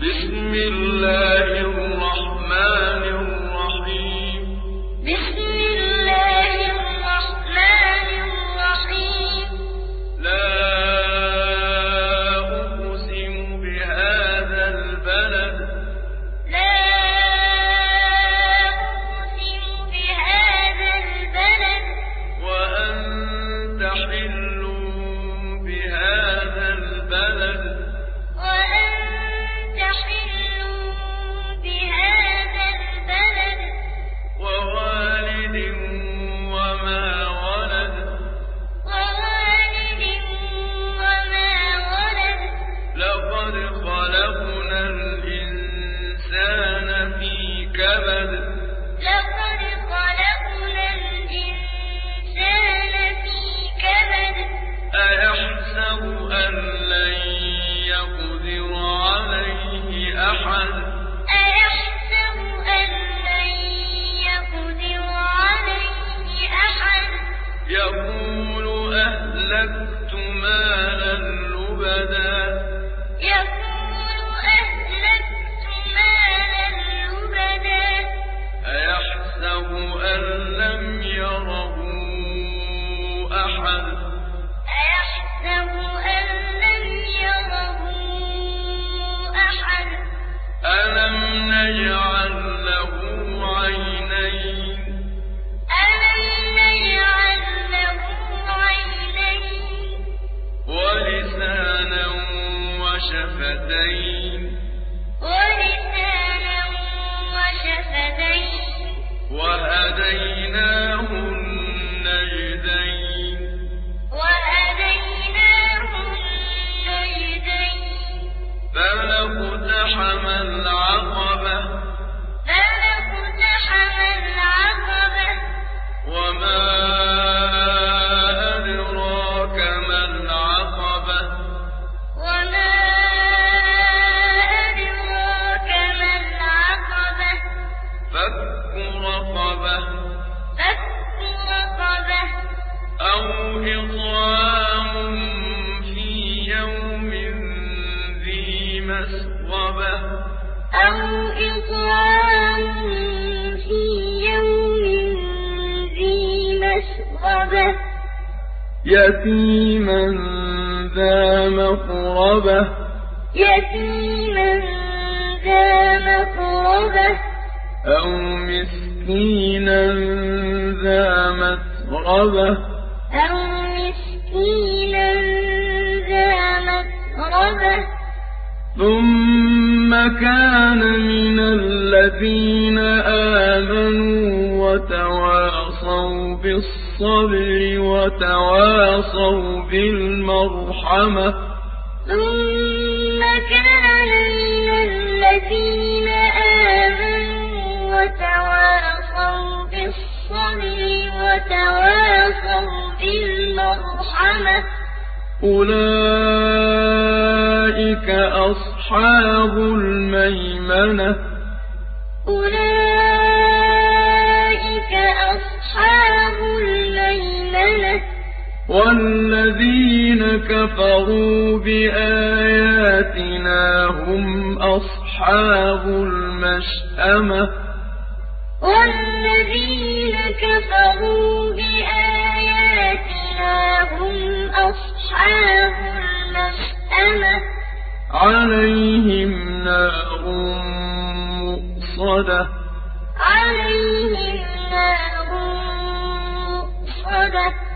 بسم الله. الْجَنَّةِ وشفتين. ولسانا وشفتين. وهديناه النجدين وهديناه النجدين فلاقتحم العقبة إطعام في يوم ذي مسغبة. أو إطعام في يوم ذي مسغبة. يتيما ذا مقربة. يتيما ذا مقربة. أو مسكينا ذا متربة أو مسكينا ذا متربة ثم كان من الذين آمنوا وتواصوا بالصبر وتواصوا بالمرحمة ثم كان من الذين آمنوا وتواصوا بالصبر وتواصوا بالمرحمة أولئك أصحاب الميمنة. أولئك أصحاب الميمنة. والذين كفروا بآياتنا هم أصحاب المشأمة. والذين كفروا بآياتنا هم عليهم نار مؤصدة. عليهم نار مؤصدة.